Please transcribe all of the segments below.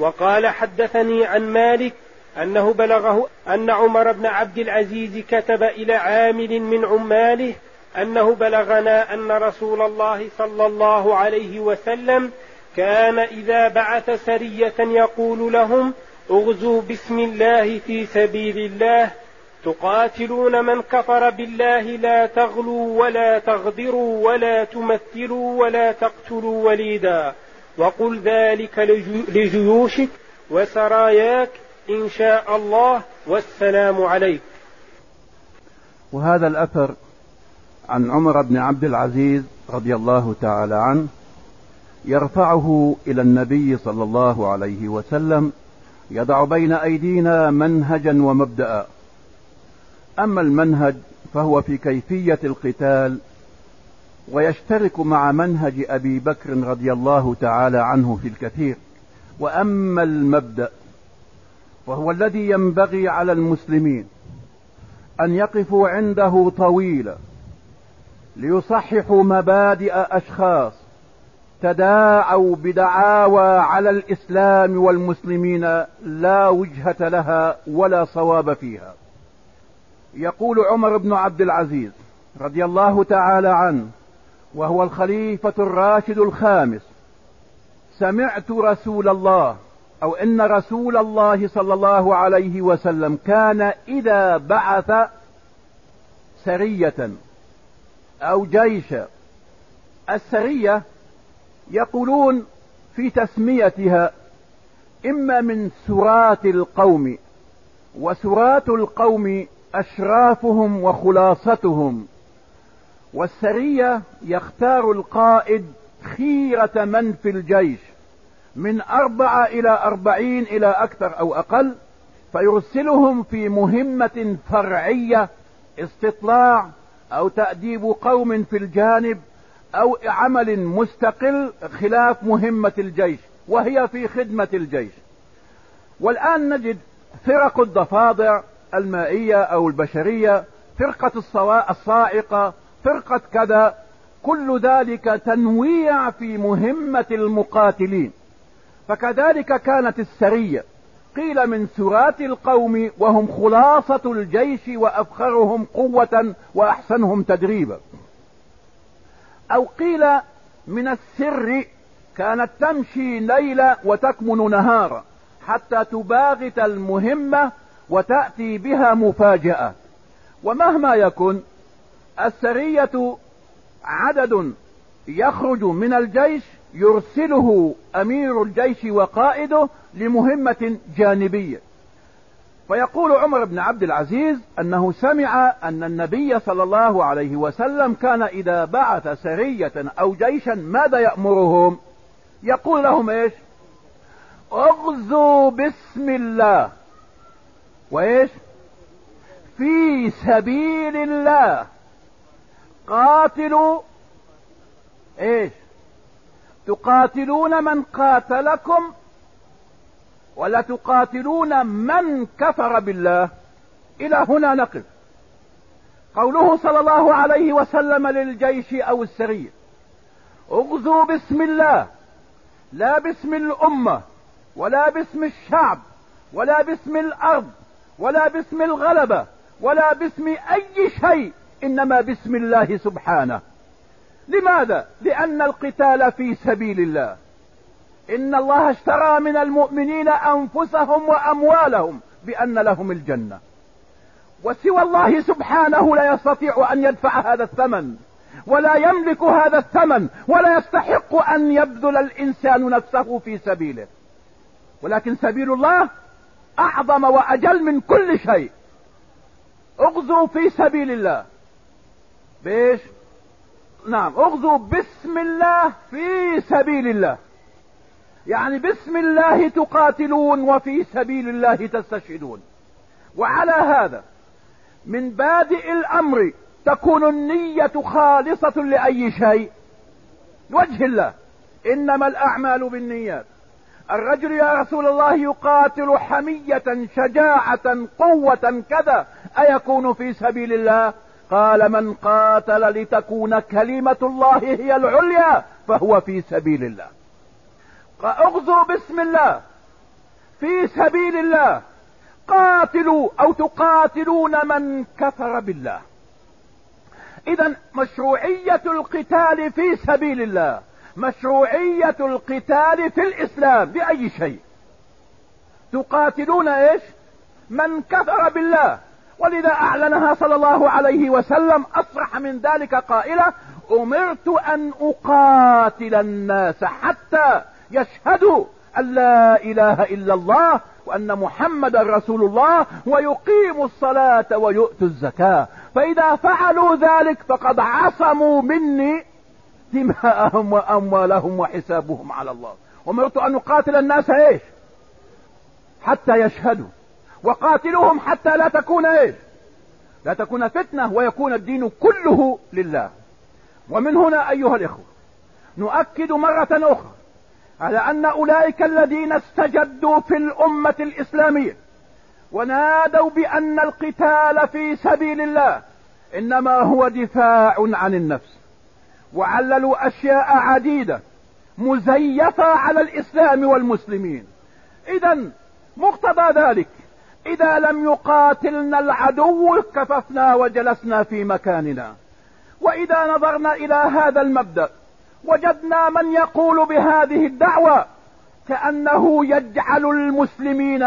وقال حدثني عن مالك أنه بلغه أن عمر بن عبد العزيز كتب إلى عامل من عماله أنه بلغنا أن رسول الله صلى الله عليه وسلم كان إذا بعث سرية يقول لهم اغزوا بسم الله في سبيل الله تقاتلون من كفر بالله لا تغلوا ولا تغدروا ولا تمثلوا ولا تقتلوا وليدا. وقل ذلك لجيوشك وسراياك إن شاء الله والسلام عليك. وهذا الأثر عن عمر بن عبد العزيز رضي الله تعالى عنه يرفعه إلى النبي صلى الله عليه وسلم يضع بين أيدينا منهجا ومبدأ أما المنهج فهو في كيفية القتال ويشترك مع منهج أبي بكر رضي الله تعالى عنه في الكثير. وأما المبدأ وهو الذي ينبغي على المسلمين أن يقفوا عنده طويلا ليصححوا مبادئ أشخاص تداعوا بدعاوى على الإسلام والمسلمين لا وجهة لها ولا صواب فيها. يقول عمر بن عبد العزيز رضي الله تعالى عنه وهو الخليفة الراشد الخامس. سمعت رسول الله أو إن رسول الله صلى الله عليه وسلم كان إذا بعث سرية أو جيشا السرية يقولون في تسميتها إما من سرات القوم وسرات القوم أشرافهم وخلاصتهم. والسرية يختار القائد خيرة من في الجيش من أربعة إلى أربعين إلى أكثر أو أقل فيرسلهم في مهمة فرعية استطلاع أو تأديب قوم في الجانب أو عمل مستقل خلاف مهمة الجيش وهي في خدمة الجيش. والآن نجد فرق الضفادع المائية أو البشرية فرقة الصاعقة فرقة كذا كل ذلك تنويع في مهمة المقاتلين. فكذلك كانت السرية. قيل من سرات القوم وهم خلاصة الجيش وأفخرهم قوة وأحسنهم تدريبا. أو قيل من السر كانت تمشي ليلا وتكمن نهارا حتى تباغت المهمة وتأتي بها مفاجأة. ومهما يكن السرية عدد يخرج من الجيش يرسله أمير الجيش وقائده لمهمة جانبية. فيقول عمر بن عبد العزيز أنه سمع أن النبي صلى الله عليه وسلم كان إذا بعث سرية أو جيشا ماذا يأمرهم؟ يقول لهم إيش؟ اغزوا باسم الله. وإيش؟ في سبيل الله. قاتلوا إيش؟ تقاتلون من قاتلكم ولا تقاتلون من كفر بالله. إلى هنا نقف. قوله صلى الله عليه وسلم للجيش أو السرية اغزوا باسم الله لا باسم الأمة ولا باسم الشعب ولا باسم الأرض ولا باسم الغلبة ولا باسم أي شيء. إنما باسم الله سبحانه. لماذا؟ لأن القتال في سبيل الله. إن الله اشترى من المؤمنين أنفسهم وأموالهم بأن لهم الجنة. وسوى الله سبحانه لا يستطيع أن يدفع هذا الثمن ولا يملك هذا الثمن ولا يستحق أن يبذل الإنسان نفسه في سبيله. ولكن سبيل الله أعظم وأجل من كل شيء. اغزوا في سبيل الله. بإيش؟ نعم اغزوا بسم الله في سبيل الله. يعني بسم الله تقاتلون وفي سبيل الله تستشهدون. وعلى هذا من بادئ الأمر تكون النية خالصة لأي شيء. وجه الله إنما الأعمال بالنيات. الرجل يا رسول الله يقاتل حمية شجاعة قوة كذا أيكون في سبيل الله؟ قال من قاتل لتكون كلمة الله هي العليا فهو في سبيل الله. اغزوا بسم الله. في سبيل الله. قاتلوا أو تقاتلون من كفر بالله. اذا مشروعية القتال في سبيل الله. مشروعية القتال في الإسلام بأي شيء. تقاتلون إيش؟ من كفر بالله. ولذا أعلنها صلى الله عليه وسلم اصرح من ذلك قائلا أمرت أن أقاتل الناس حتى يشهدوا أن لا إله إلا الله وأن محمد رسول الله ويقيموا الصلاة ويؤتوا الزكاة. فإذا فعلوا ذلك فقد عصموا مني دماءهم وأموالهم وحسابهم على الله. أمرت أن أقاتل الناس إيش؟ حتى يشهدوا. وقاتلوهم حتى لا تكون إيش؟ لا تكون فتنة ويكون الدين كله لله. ومن هنا أيها الإخوة نؤكد مرة أخرى على أن أولئك الذين استجدوا في الأمة الإسلامية ونادوا بأن القتال في سبيل الله إنما هو دفاع عن النفس وعللوا أشياء عديدة مزيفة على الإسلام والمسلمين. اذا مقتضى ذلك إذا لم يقاتلنا العدو كففنا وجلسنا في مكاننا. وإذا نظرنا إلى هذا المبدأ وجدنا من يقول بهذه الدعوة كأنه يجعل المسلمين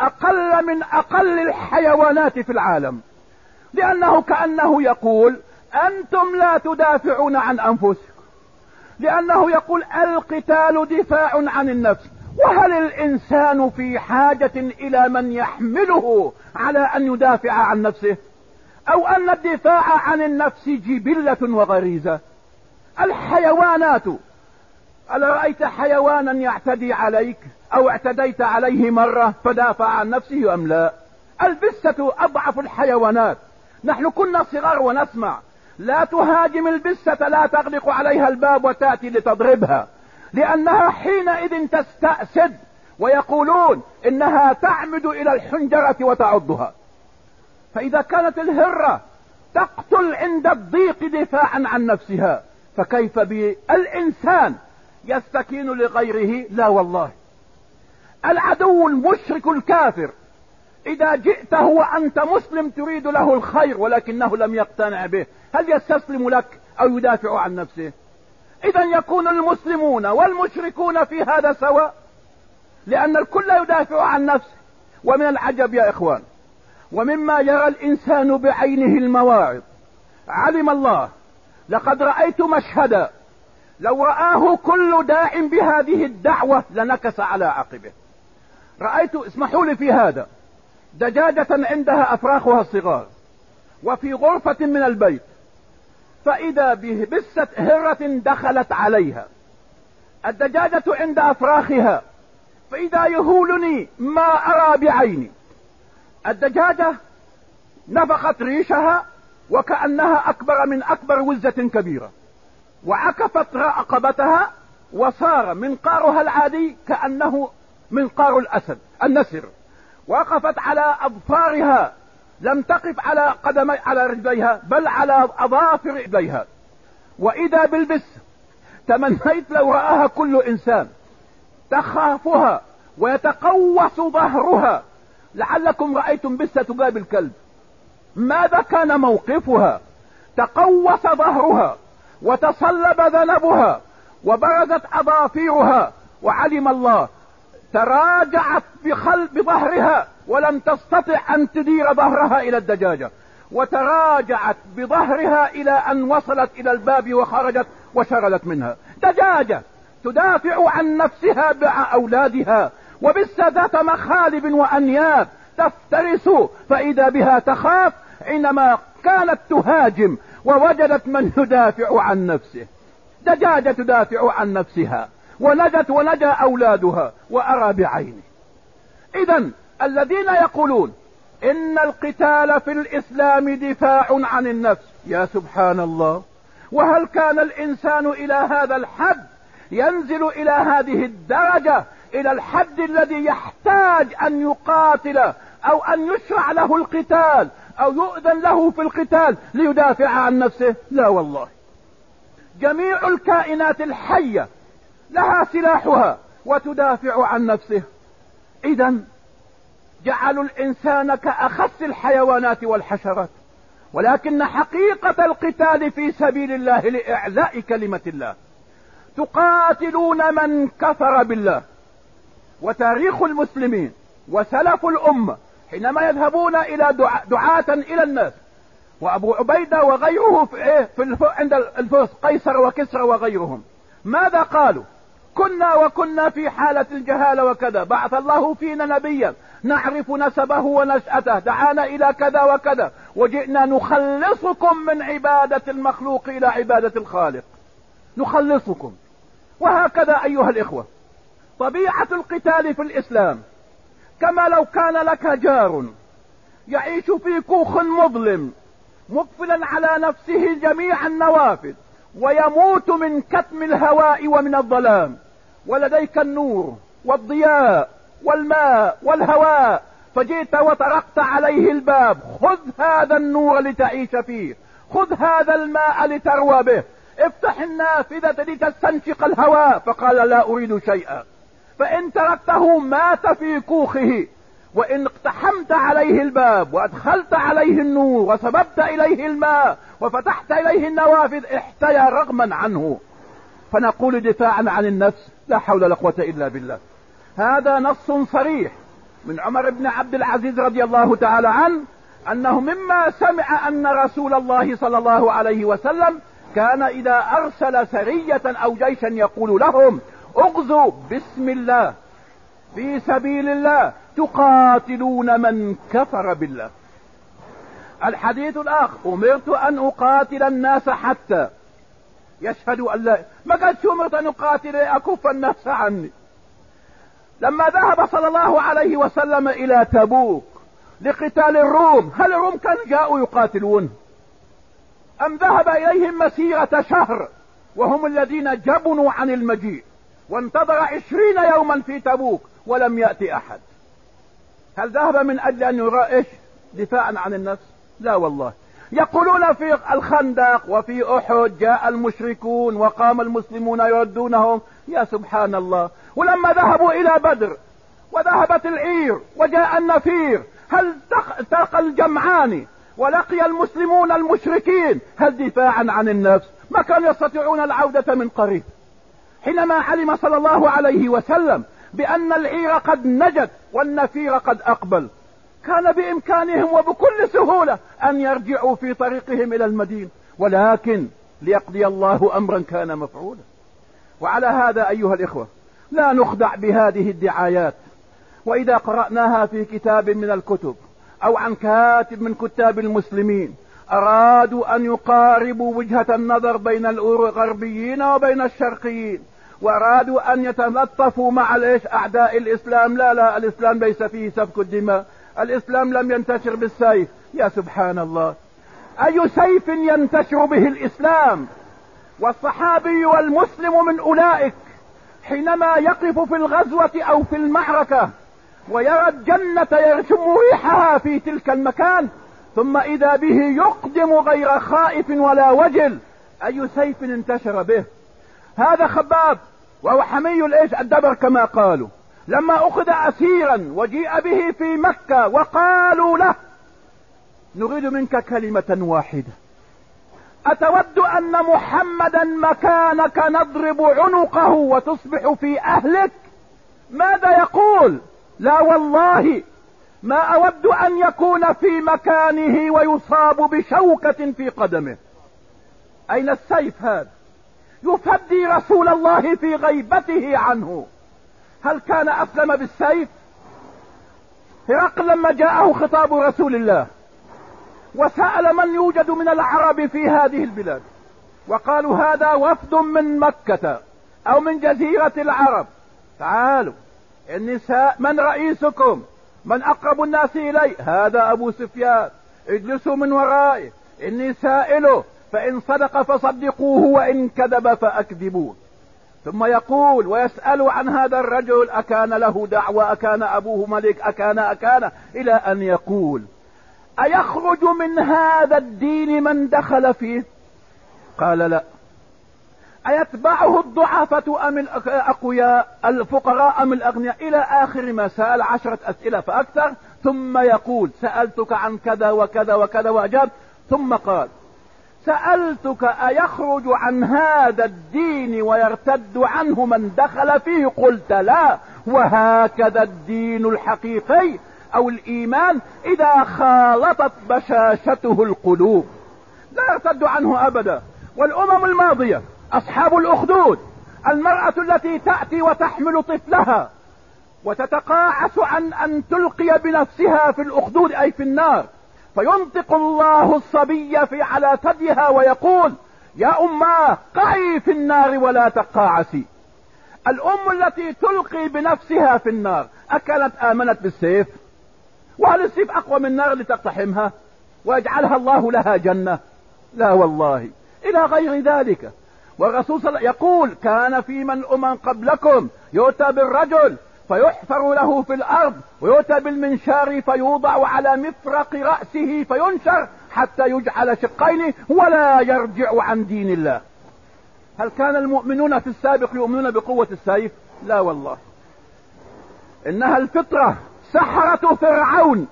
أقل من أقل الحيوانات في العالم. لأنه كأنه يقول أنتم لا تدافعون عن أنفسكم. لأنه يقول القتال دفاع عن النفس. وهل الإنسان في حاجة إلى من يحمله على أن يدافع عن نفسه؟ أو أن الدفاع عن النفس جبلة وغريزة؟ الحيوانات ألا رأيت حيوانا يعتدي عليك أو اعتديت عليه مرة فدافع عن نفسه أم لا؟ البسة أضعف الحيوانات. نحن كنا صغار ونسمع لا تهاجم البسة لا تغلق عليها الباب وتأتي لتضربها. لأنها حينئذ تستأسد ويقولون إنها تعمد إلى الحنجرة وتعضها. فإذا كانت الهرة تقتل عند الضيق دفاعا عن نفسها فكيف بالإنسان يستكين لغيره؟ لا والله. العدو المشرك الكافر إذا جئته وانت مسلم تريد له الخير ولكنه لم يقتنع به هل يستسلم لك أو يدافع عن نفسه؟ إذا يكون المسلمون والمشركون في هذا سواء لأن الكل يدافع عن نفسه. ومن العجب يا إخوان ومما يرى الإنسان بعينه المواعظ علم الله لقد رأيت مشهدا لو رآه كل داع بهذه الدعوة لنكس على عقبه. رأيت اسمحوا لي في هذا دجاجة عندها أفراخها الصغار وفي غرفة من البيت فإذا بهبسة هرة دخلت عليها. الدجاجة عند أفراخها. فإذا يهولني ما أرى بعيني. الدجاجة نفخت ريشها وكأنها أكبر من أكبر وزة كبيرة. وعكفت رقبتها وصار منقارها العادي كأنه منقار الأسد النسر. وقفت على أظفارها لم تقف على قدمي على رجليها بل على أظافر رجليها وإذا بالبس تمنيت لو رآها كل إنسان. تخافها ويتقوس ظهرها. لعلكم رأيتم بسة باب الكلب. ماذا كان موقفها؟ تقوس ظهرها وتصلب ذنبها وبرزت اظافيرها وعلم الله تراجعت بخل بظهرها ولم تستطع أن تدير ظهرها إلى الدجاجة وتراجعت بظهرها إلى أن وصلت إلى الباب وخرجت وشردت منها. دجاجة تدافع عن نفسها مع أولادها وبس ذات مخالب وأنياب تفترس فإذا بها تخاف حينما كانت تهاجم ووجدت من يدافع عن نفسه. دجاجة تدافع عن نفسها ونجت ونجا أولادها وأرى بعيني اذا الذين يقولون إن القتال في الإسلام دفاع عن النفس. يا سبحان الله وهل كان الإنسان إلى هذا الحد ينزل إلى هذه الدرجة إلى الحد الذي يحتاج أن يقاتل أو أن يشرع له القتال أو يؤذن له في القتال ليدافع عن نفسه؟ لا والله. جميع الكائنات الحية لها سلاحها وتدافع عن نفسه. اذا جعلوا الإنسان كأخس الحيوانات والحشرات. ولكن حقيقة القتال في سبيل الله لإعلاء كلمة الله. تقاتلون من كفر بالله. وتاريخ المسلمين وسلف الأمة حينما يذهبون إلى دعاة إلى الناس. وأبو عبيدة وغيره في, إيه في. عند الفرس قيصر وكسرى وغيرهم. ماذا قالوا؟ كنا وكنا في حالة الجهالة وكذا. بعث الله فينا نبيا. نعرف نسبه ونشأته. دعانا إلى كذا وكذا. وجئنا نخلصكم من عبادة المخلوق إلى عبادة الخالق. نخلصكم. وهكذا أيها الإخوة. طبيعة القتال في الإسلام. كما لو كان لك جار يعيش في كوخ مظلم مقفلا على نفسه جميع النوافذ ويموت من كتم الهواء ومن الظلام. ولديك النور والضياء والماء والهواء فجئت وطرقت عليه الباب. خذ هذا النور لتعيش فيه. خذ هذا الماء لتروى به. افتح النافذة لتستنشق الهواء. فقال لا أريد شيئا. فإن تركته مات في كوخه. وإن اقتحمت عليه الباب وأدخلت عليه النور وسببت إليه الماء وفتحت إليه النوافذ احتيا رغما عنه. فنقول دفاعا عن النفس لا حول ولا قوة إلا بالله. هذا نص صريح من عمر بن عبد العزيز رضي الله تعالى عنه أنه مما سمع أن رسول الله صلى الله عليه وسلم كان إذا أرسل سرية أو جيشا يقول لهم اغزوا بسم الله في سبيل الله تقاتلون من كفر بالله. الحديث الآخر أمرت أن أقاتل الناس حتى يشهدوا أن لا ما قالش أمرت أن أقاتل أكف الناس عني. لما ذهب صلى الله عليه وسلم إلى تبوك لقتال الروم هل الروم كانوا جاءوا يقاتلون؟ أم ذهب إليهم مسيرة شهر وهم الذين جبنوا عن المجيء وانتظر عشرين يوما في تبوك ولم يأتي أحد. هل ذهب من أجل أن يرى إيش؟ دفاعا عن النفس لا والله. يقولون في الخندق وفي أحد جاء المشركون وقام المسلمون يردونهم. يا سبحان الله. ولما ذهبوا إلى بدر وذهبت العير وجاء النفير هل التقى الجمعان؟ ولقي المسلمون المشركين هل دفاعا عن النفس؟ ما كانوا يستطيعون العودة من قريب. حينما علم صلى الله عليه وسلم بأن العير قد نجت والنفير قد أقبل كان بإمكانهم وبكل سهولة أن يرجعوا في طريقهم إلى المدينة. ولكن ليقضي الله امرا كان مفعولا. وعلى هذا أيها الإخوة لا نخدع بهذه الدعايات. وإذا قرأناها في كتاب من الكتب أو عن كاتب من كتاب المسلمين أرادوا أن يقاربوا وجهة النظر بين الغربيين وبين الشرقيين وأرادوا أن يتلطفوا مع الإيش؟ أعداء الإسلام. لا لا الإسلام ليس فيه سفك الدماء. الإسلام لم ينتشر بالسيف. يا سبحان الله أي سيف ينتشر به الإسلام؟ والصحابي والمسلم من أولئك. حينما يقف في الغزوة أو في المعركة ويرى الجنة يرشم ريحها في تلك المكان ثم إذا به يقدم غير خائف ولا وجل أي سيف انتشر به. هذا خباب وهو حمي الإيش الدبر كما قالوا. لما أخذ اسيرا وجيء به في مكة وقالوا له نريد منك كلمة واحدة. أتود أن محمدا مكانك نضرب عنقه وتصبح في أهلك؟ ماذا يقول؟ لا والله. ما أود أن يكون في مكانه ويصاب بشوكة في قدمه. أين السيف هذا؟ يفدي رسول الله في غيبته عنه. هل كان أسلم بالسيف؟ هرقل لما جاءه خطاب رسول الله. وسأل من يوجد من العرب في هذه البلاد. وقالوا هذا وفد من مكة أو من جزيرة العرب. تعالوا النساء من رئيسكم؟ من أقرب الناس الي هذا أبو سفيان اجلسوا من ورائه. إني سائله فإن صدق فصدقوه وإن كذب فأكذبوه. ثم يقول ويسأل عن هذا الرجل أكان له دعوة أكان أبوه ملك أكان أكان إلى أن يقول أيخرج من هذا الدين من دخل فيه؟ قال لا. أيتبعه الضعفة أم الأقوياء؟ الفقراء أم الأغنياء؟ إلى آخر ما سأل عشرة أسئلة فأكثر ثم يقول سألتك عن كذا وكذا وكذا وأجاب ثم قال سألتك أيخرج عن هذا الدين ويرتد عنه من دخل فيه؟ قلت لا. وهكذا الدين الحقيقي. أو الإيمان إذا خالطت بشاشته القلوب. لا يرتد عنه أبدا. والأمم الماضية أصحاب الأخدود المرأة التي تأتي وتحمل طفلها وتتقاعس عن أن تلقي بنفسها في الأخدود أي في النار. فينطق الله الصبي في على ثديها ويقول يا اماه قعي في النار ولا تقاعسي. الأم التي تلقي بنفسها في النار أكلت آمنت بالسيف؟ وهل السيف أقوى من النار لتقتحمها؟ ويجعلها الله لها جنة. لا والله. إلى غير ذلك. والرسول صلى الله يقول كان في من أمم قبلكم يؤتى بالرجل فيحفر له في الأرض ويؤتى بالمنشار فيوضع على مفرق رأسه فينشر حتى يجعل شقين ولا يرجع عن دين الله. هل كان المؤمنون في السابق يؤمنون بقوة السيف؟ لا والله. إنها الفطرة. سحرة فرعون.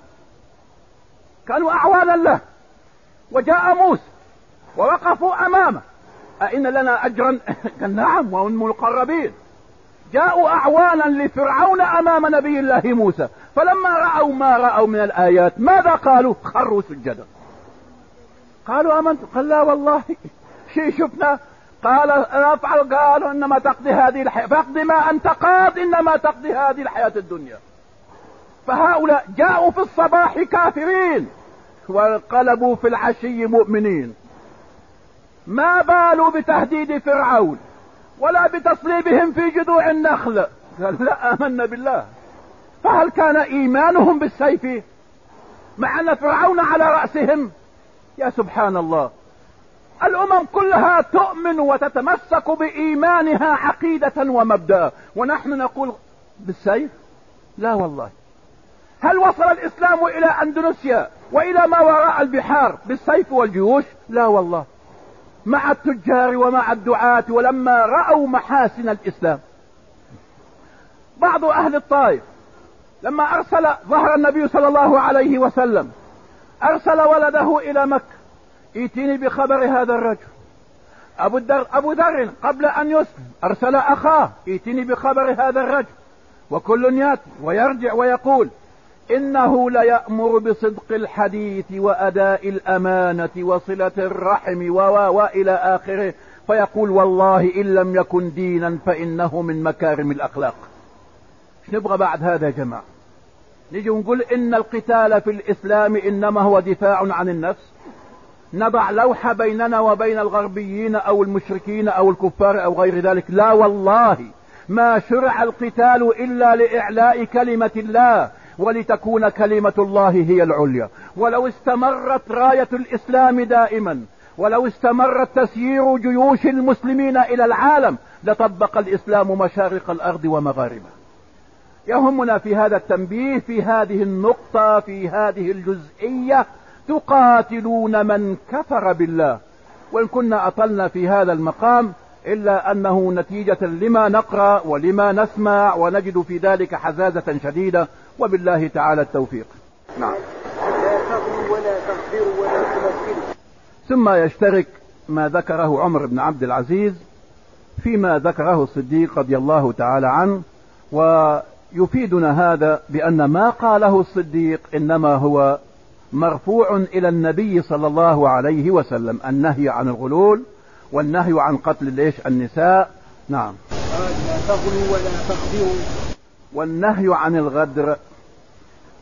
كانوا اعوانا له. وجاء موسى ووقفوا أمامه. أئن لنا اجرا؟ قال نعم وهم المقربين جاءوا اعوانا لفرعون أمام نبي الله موسى. فلما رأوا ما رأوا من الآيات ماذا قالوا؟ خروا سجدا. قالوا آمنت. قال لا والله. شيء شفنا؟ قال أفعل قالوا إنما تقضي هذه الحياة. فاقضي ما أنت قاض إنما تقضي هذه الحياة الدنيا. فهؤلاء جاءوا في الصباح كافرين وانقلبوا في العشي مؤمنين. ما بالوا بتهديد فرعون ولا بتصليبهم في جذوع النخل. لا آمنا بالله. فهل كان إيمانهم بالسيف مع أن فرعون على رأسهم؟ يا سبحان الله الأمم كلها تؤمن وتتمسك بإيمانها عقيدة ومبدأ. ونحن نقول بالسيف؟ لا والله. هل وصل الإسلام إلى اندونيسيا وإلى ما وراء البحار بالسيف والجيوش؟ لا والله. مع التجار ومع الدعاة ولما رأوا محاسن الإسلام. بعض أهل الطائف لما أرسل ظهر النبي صلى الله عليه وسلم أرسل ولده إلى مكة. ائتني بخبر هذا الرجل. أبو الدر أبو ذر قبل أن يسلم أرسل أخاه ائتني بخبر هذا الرجل. وكل ياتي ويرجع ويقول إنه ليأمر بصدق الحديث وأداء الأمانة وصلة الرحم و والى آخره فيقول والله إن لم يكن دينا فإنه من مكارم الأخلاق. إيش نبغى بعد هذا يا جماعة؟ نجي ونقول إن القتال في الإسلام إنما هو دفاع عن النفس. نضع لوحة بيننا وبين الغربيين أو المشركين أو الكفار أو غير ذلك. لا والله ما شرع القتال إلا لإعلاء كلمة الله. ولتكون كلمة الله هي العليا. ولو استمرت راية الإسلام دائما ولو استمر تسيير جيوش المسلمين إلى العالم لطبق الإسلام مشارق الأرض ومغاربها. يهمنا في هذا التنبيه في هذه النقطة في هذه الجزئية تقاتلون من كفر بالله. وإن كنا أطلنا في هذا المقام إلا أنه نتيجة لما نقرأ ولما نسمع ونجد في ذلك حزازة شديدة وبالله تعالى التوفيق. نعم. ثم يشترك ما ذكره عمر بن عبد العزيز فيما ذكره الصديق رضي الله تعالى عنه ويفيدنا هذا بأن ما قاله الصديق إنما هو مرفوع إلى النبي صلى الله عليه وسلم النهي عن الغلول والنهي عن قتل ليش النساء. نعم. لا ولا والنهي عن الغدر.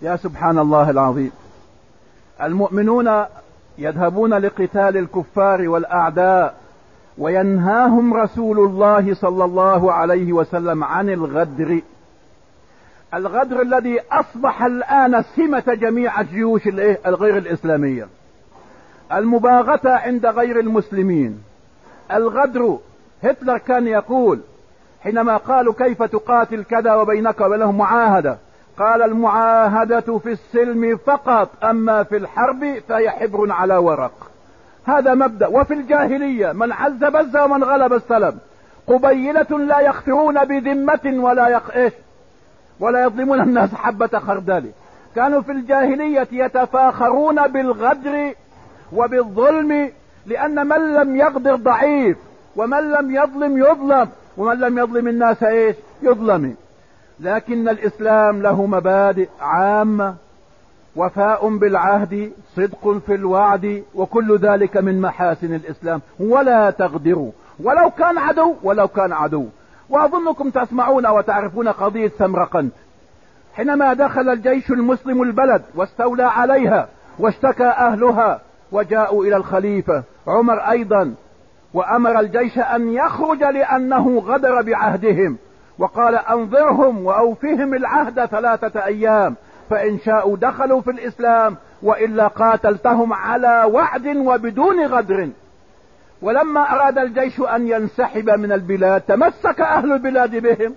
يا سبحان الله العظيم. المؤمنون يذهبون لقتال الكفار والأعداء وينهاهم رسول الله صلى الله عليه وسلم عن الغدر. الغدر الذي أصبح الآن سمة جميع الجيوش الغير الإسلامية. المباغتة عند غير المسلمين. الغدر. هتلر كان يقول حينما قالوا كيف تقاتل كذا وبينك وبينهم معاهدة قال المعاهدة في السلم فقط أما في الحرب فهي حبر على ورق. هذا مبدأ. وفي الجاهلية من عز بز ومن غلب السلم قبيلة لا يخفرون بذمة ولا يق... إيش؟ ولا يظلمون الناس حبة خردل. كانوا في الجاهلية يتفاخرون بالغدر وبالظلم لأن من لم يغدر ضعيف ومن لم يظلم يظلم ومن لم يظلم الناس إيش؟ يظلم. لكن الإسلام له مبادئ عامة وفاء بالعهد صدق في الوعد وكل ذلك من محاسن الإسلام. ولا تغدروا ولو كان عدو ولو كان عدو. وأظنكم تسمعون وتعرفون قضية سمرقند. حينما دخل الجيش المسلم البلد واستولى عليها واشتكى أهلها وجاءوا إلى الخليفة. عمر أيضا. وأمر الجيش أن يخرج لأنه غدر بعهدهم. وقال أنظرهم وأوفهم العهد ثلاثة أيام. فإن شاءوا دخلوا في الإسلام وإلا قاتلتهم على وعد وبدون غدر. ولما أراد الجيش أن ينسحب من البلاد تمسك أهل البلاد بهم.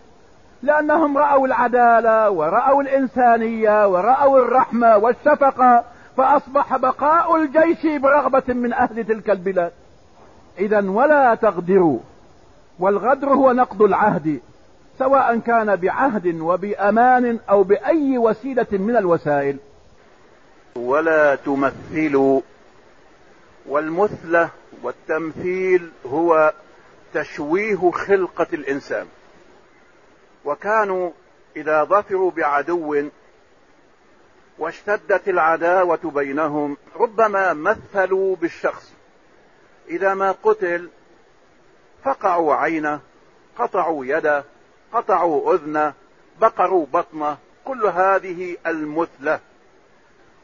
لأنهم رأوا العدالة ورأوا الإنسانية ورأوا الرحمة والشفقة. فأصبح بقاء الجيش برغبة من أهل تلك البلاد. اذا ولا تغدروا والغدر هو نقض العهد سواء كان بعهد وبأمان أو بأي وسيلة من الوسائل. ولا تمثلوا والمثلة والتمثيل هو تشويه خلقة الإنسان. وكانوا إذا ظفروا بعدو واشتدت العداوة بينهم ربما مثلوا بالشخص. إذا ما قتل فقعوا عينه قطعوا يده قطعوا أذنه بقروا بطنه كل هذه المثلة.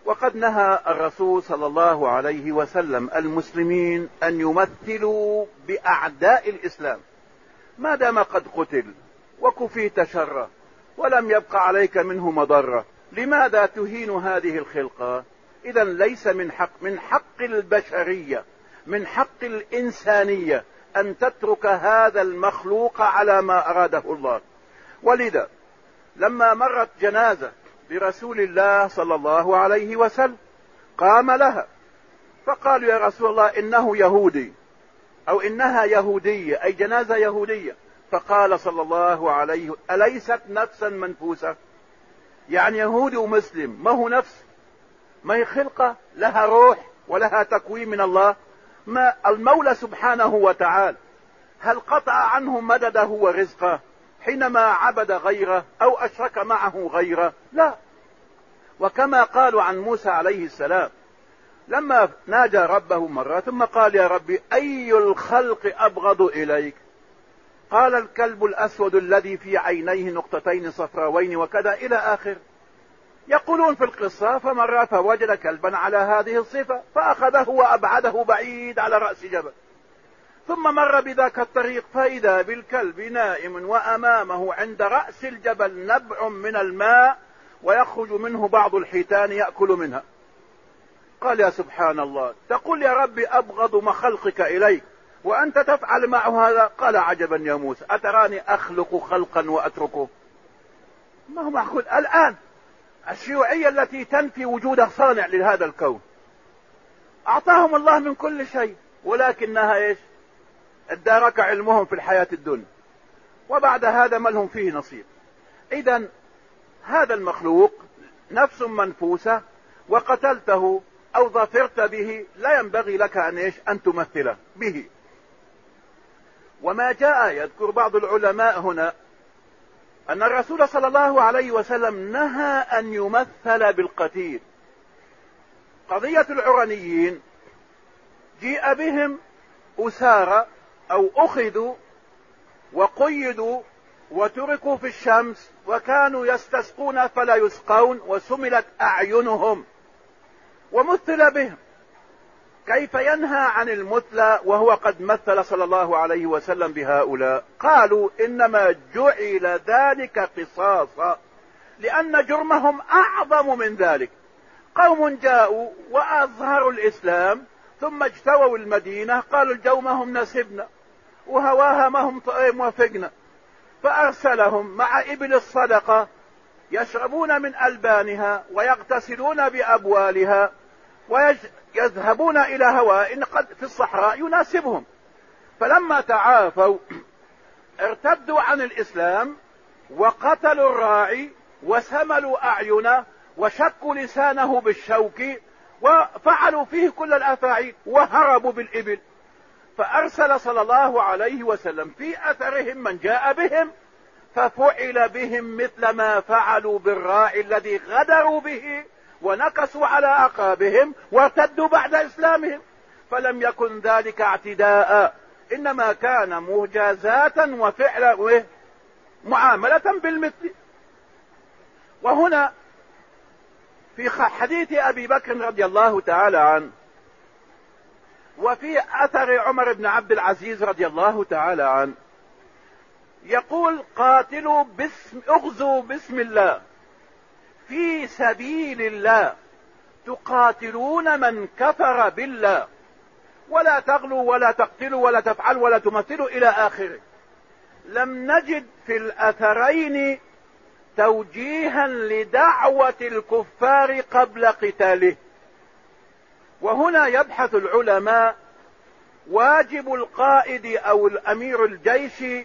وقد نهى الرسول صلى الله عليه وسلم المسلمين أن يمثلوا بأعداء الإسلام. ما دام قد قتل وكفيت شره ولم يبق عليك منه مضرة. لماذا تهين هذه الخلقة؟ إذا ليس من حق من حق البشرية من حق الإنسانية أن تترك هذا المخلوق على ما أراده الله. ولذا لما مرت جنازة برسول الله صلى الله عليه وسلم قام لها. فقالوا يا رسول الله إنه يهودي أو إنها يهودية أي جنازة يهودية. فقال صلى الله عليه أليست نفسا منفوسة؟ يعني يهودي ومسلم ما هو نفس؟ ما هي خلقة لها روح ولها تكوين من الله؟ ما المولى سبحانه وتعالى هل قطع عنه مدده ورزقه حينما عبد غيره أو أشرك معه غيره؟ لا. وكما قالوا عن موسى عليه السلام لما ناجى ربه مرة ثم قال يا ربي أي الخلق أبغض إليك؟ قال الكلب الأسود الذي في عينيه نقطتين صفراوين وكذا إلى آخر. يقولون في القصة فمر فوجد كلبا على هذه الصفة فأخذه وأبعده بعيد على رأس جبل. ثم مر بذاك الطريق فإذا بالكلب نائم وأمامه عند رأس الجبل نبع من الماء ويخرج منه بعض الحيتان يأكل منها. قال يا سبحان الله تقول يا ربي أبغض مخلقك إليك. وأنت تفعل معه هذا؟ قال عجبا يا موسى أتراني أخلق خلقا وأتركه؟ ما هو معقول؟ الآن الشيوعية التي تنفي وجود صانع لهذا الكون. أعطاهم الله من كل شيء ولكنها إيش؟ ادارك علمهم في الحياة الدنيا. وبعد هذا ما لهم فيه نصيب. اذا هذا المخلوق نفس منفوسة وقتلته أو ظفرت به لا ينبغي لك أن إيش؟ أن تمثله به. وما جاء يذكر بعض العلماء هنا أن الرسول صلى الله عليه وسلم نهى أن يمثل بالقتيل. قضية العرنيين جيء بهم اسارى أو أخذوا وقيدوا وتركوا في الشمس وكانوا يستسقون فلا يسقون وسملت أعينهم ومثل بهم. كيف ينهى عن المثلى وهو قد مثل صلى الله عليه وسلم بهؤلاء؟ قالوا إنما جعل ذلك قصاصا لأن جرمهم أعظم من ذلك. قوم جاءوا وأظهروا الإسلام ثم اجتووا المدينة قالوا الجومهم نسبنا وهواها ما هم موافقنا فأرسلهم مع إبل الصدقة يشربون من ألبانها ويغتسلون بأبوالها ويذهبون إلى هواء قد في الصحراء يناسبهم. فلما تعافوا ارتدوا عن الإسلام وقتلوا الراعي وسملوا أعينه وشكوا لسانه بالشوك وفعلوا فيه كل الأفاعيل وهربوا بالإبل. فأرسل صلى الله عليه وسلم في أثرهم من جاء بهم ففعل بهم مثل ما فعلوا بالراعي الذي غدروا به ونكسوا على أعقابهم وارتدوا بعد إسلامهم. فلم يكن ذلك اعتداء إنما كان مجازاة وفعل معاملة بالمثل. وهنا في حديث أبي بكر رضي الله تعالى عنه وفي أثر عمر بن عبد العزيز رضي الله تعالى عنه يقول قاتلوا باسم اغزوا باسم الله. في سبيل الله. تقاتلون من كفر بالله. ولا تغلوا ولا تقتلوا ولا تفعلوا ولا تمثلوا إلى آخره. لم نجد في الأثرين توجيها لدعوة الكفار قبل قتاله. وهنا يبحث العلماء واجب القائد أو الأمير الجيش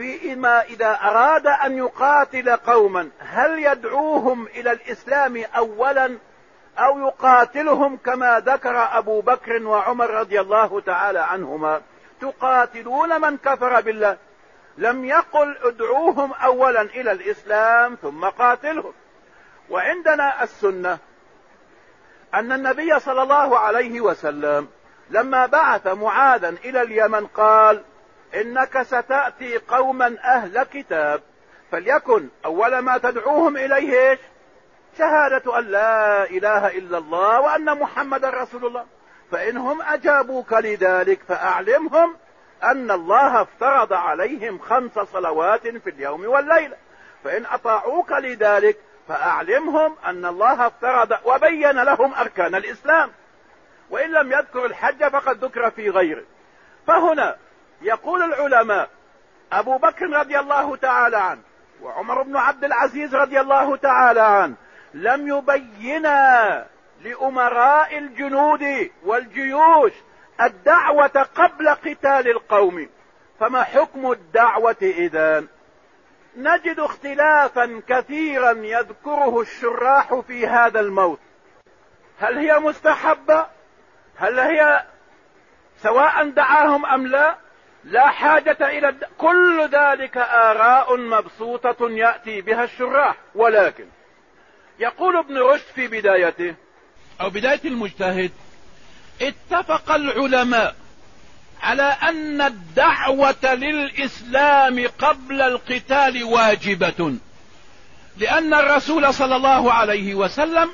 فيما إذا أراد أن يقاتل قوما هل يدعوهم إلى الإسلام اولا أو يقاتلهم كما ذكر أبو بكر وعمر رضي الله تعالى عنهما؟ تقاتلون من كفر بالله. لم يقل ادعوهم اولا إلى الإسلام ثم قاتلهم. وعندنا السنة أن النبي صلى الله عليه وسلم لما بعث معاذا إلى اليمن قال إنك ستأتي قوما أهل كتاب. فليكن أول ما تدعوهم إليه شهادة أن لا إله إلا الله وأن محمد رسول الله. فانهم أجابوك لذلك فأعلمهم أن الله افترض عليهم خمس صلوات في اليوم والليلة. فإن أطاعوك لذلك فأعلمهم أن الله افترض وبين لهم أركان الإسلام. وإن لم يذكر الحج فقد ذكر في غيره. فهنا يقول العلماء أبو بكر رضي الله تعالى عنه وعمر بن عبد العزيز رضي الله تعالى عنه لم يبينا لأمراء الجنود والجيوش الدعوة قبل قتال القوم. فما حكم الدعوة إذا؟ نجد اختلافا كثيرا يذكره الشراح في هذا الموت. هل هي مستحبة؟ هل هي سواء دعاهم أم لا؟ لا حاجة إلى الد... كل ذلك آراء مبسوطة يأتي بها الشراح. ولكن يقول ابن رشد في بدايته أو بداية المجتهد اتفق العلماء على أن الدعوة للإسلام قبل القتال واجبة لأن الرسول صلى الله عليه وسلم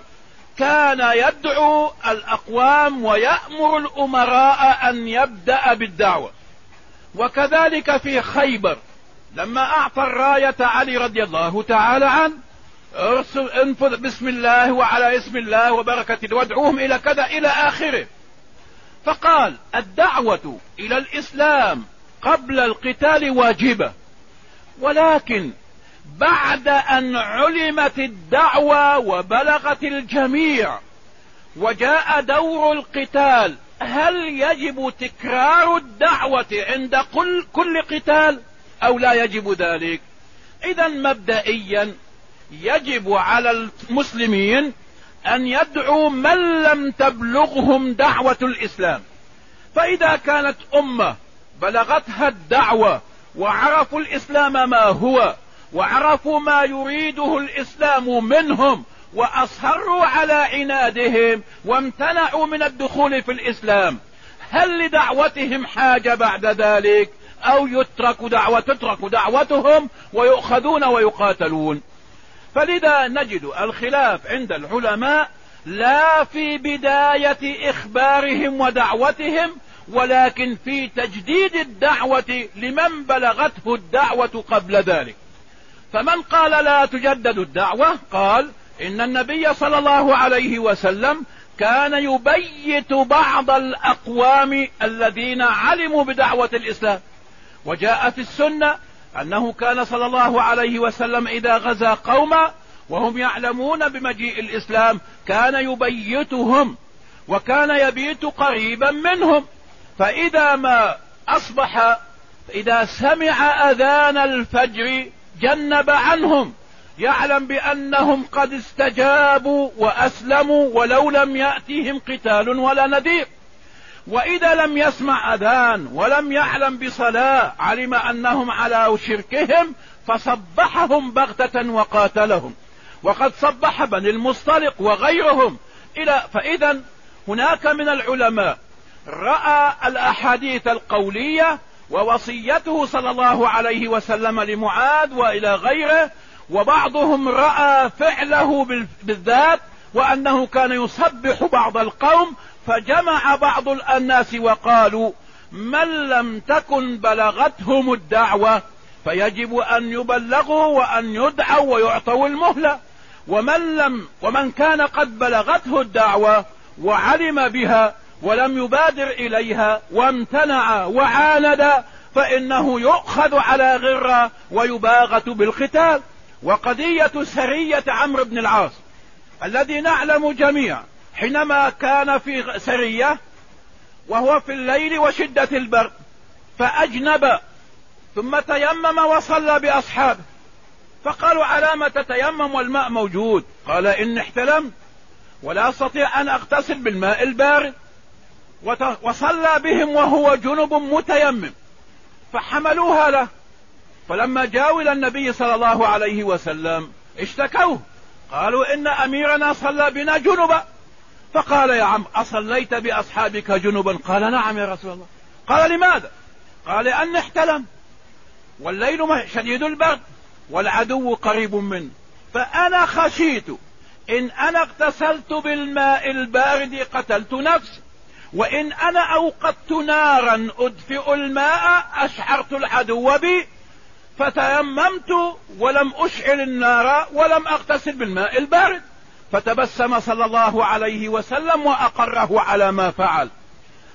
كان يدعو الأقوام ويأمر الأمراء أن يبدأ بالدعوة. وكذلك في خيبر. لما أعطى الراية علي رضي الله تعالى عنه ارسل انفذ بسم الله وعلى اسم الله وبركة وادعوهم إلى كذا إلى آخره. فقال الدعوة إلى الإسلام قبل القتال واجبة ولكن بعد أن علمت الدعوة وبلغت الجميع وجاء دور القتال هل يجب تكرار الدعوة عند كل, كل قتال أو لا يجب ذلك؟ اذا مبدئيا يجب على المسلمين أن يدعوا من لم تبلغهم دعوة الإسلام. فإذا كانت أمة بلغتها الدعوة وعرفوا الإسلام ما هو وعرفوا ما يريده الإسلام منهم وأصروا على عنادهم وامتنعوا من الدخول في الإسلام. هل لدعوتهم حاجة بعد ذلك؟ أو يترك دعوة تترك دعوتهم ويؤخذون ويقاتلون. فلذا نجد الخلاف عند العلماء لا في بداية إخبارهم ودعوتهم ولكن في تجديد الدعوة لمن بلغته الدعوة قبل ذلك. فمن قال لا تجدد الدعوة؟ قال إن النبي صلى الله عليه وسلم كان يبيت بعض الأقوام الذين علموا بدعوة الإسلام. وجاء في السنة أنه كان صلى الله عليه وسلم إذا غزا قوما وهم يعلمون بمجيء الإسلام كان يبيتهم وكان يبيت قريبا منهم. فإذا ما أصبح إذا سمع أذان الفجر جنب عنهم. يعلم بأنهم قد استجابوا وأسلموا ولو لم يأتيهم قتال ولا نذير. وإذا لم يسمع أذان ولم يعلم بصلاة علم أنهم على شركهم فصبحهم بغتة وقاتلهم. وقد صبح بني المصطلق وغيرهم. إلى فإذا هناك من العلماء رأى الأحاديث القولية ووصيته صلى الله عليه وسلم لمعاذ وإلى غيره وبعضهم رأى فعله بالذات وأنه كان يصبح بعض القوم فجمع بعض الناس وقالوا من لم تكن بلغتهم الدعوة فيجب أن يبلغوا وأن يدعوا ويعطوا المهلة. ومن لم ومن كان قد بلغته الدعوة وعلم بها ولم يبادر إليها وامتنع وعاند فإنه يؤخذ على غرة ويباغت بالقتال. وقضية سرية عمرو بن العاص الذي نعلم جميعا حينما كان في سرية وهو في الليل وشدة البرد فأجنب ثم تيمم وصلى بأصحابه فقالوا على ما تتيمم والماء موجود؟ قال إن احتلمت ولا أستطيع أن أغتسل بالماء البارد. وصلى بهم وهو جنب متيمم فحملوها له. فلما جاءوا إلى النبي صلى الله عليه وسلم اشتكوه. قالوا إن أميرنا صلى بنا جنبا. فقال يا عم أصليت بأصحابك جنبا؟ قال نعم يا رسول الله. قال لماذا؟ قال أن احتلم. والليل شديد البرد والعدو قريب منه. فأنا خشيت إن أنا اغتسلت بالماء البارد قتلت نفسي. وإن أنا أوقدت نارا أدفئ الماء أشعرت العدو بي. فتيممت ولم أشعل النار ولم أغتسل بالماء البارد. فتبسم صلى الله عليه وسلم وأقره على ما فعل.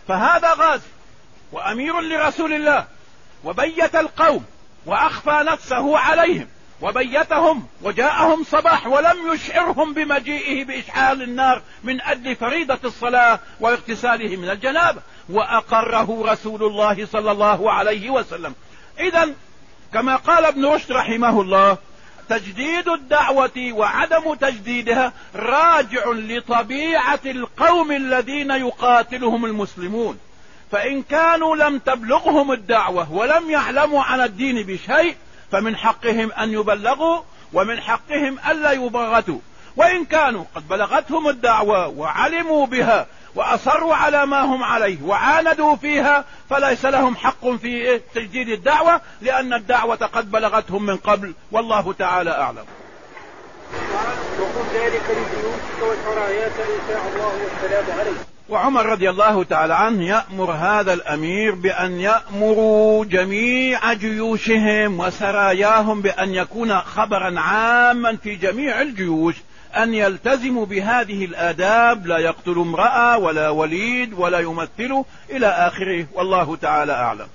فهذا غازي وأمير لرسول الله وبيت القوم وأخفى نفسه عليهم وبيتهم وجاءهم صباح ولم يشعرهم بمجيئه بإشعال النار من أجل فريضة الصلاة واغتساله من الجنابة. وأقره رسول الله صلى الله عليه وسلم. إذا كما قال ابن رشد رحمه الله تجديد الدعوة وعدم تجديدها راجع لطبيعة القوم الذين يقاتلهم المسلمون. فإن كانوا لم تبلغهم الدعوة ولم يعلموا عن الدين بشيء فمن حقهم أن يبلغوا ومن حقهم ألا يبغتوا. وإن كانوا قد بلغتهم الدعوة وعلموا بها وأصروا على ما هم عليه وعاندوا فيها فليس لهم حق في تجديد الدعوة لأن الدعوة قد بلغتهم من قبل والله تعالى أعلم. وقل ذلك شاء الله وعمر رضي الله تعالى عنه يأمر هذا الأمير بأن يأمروا جميع جيوشهم وسراياهم بأن يكون خبرا عاما في جميع الجيوش. أن يلتزموا بهذه الآداب لا يقتل امرأة ولا وليد ولا يمثله إلى آخره. والله تعالى أعلم.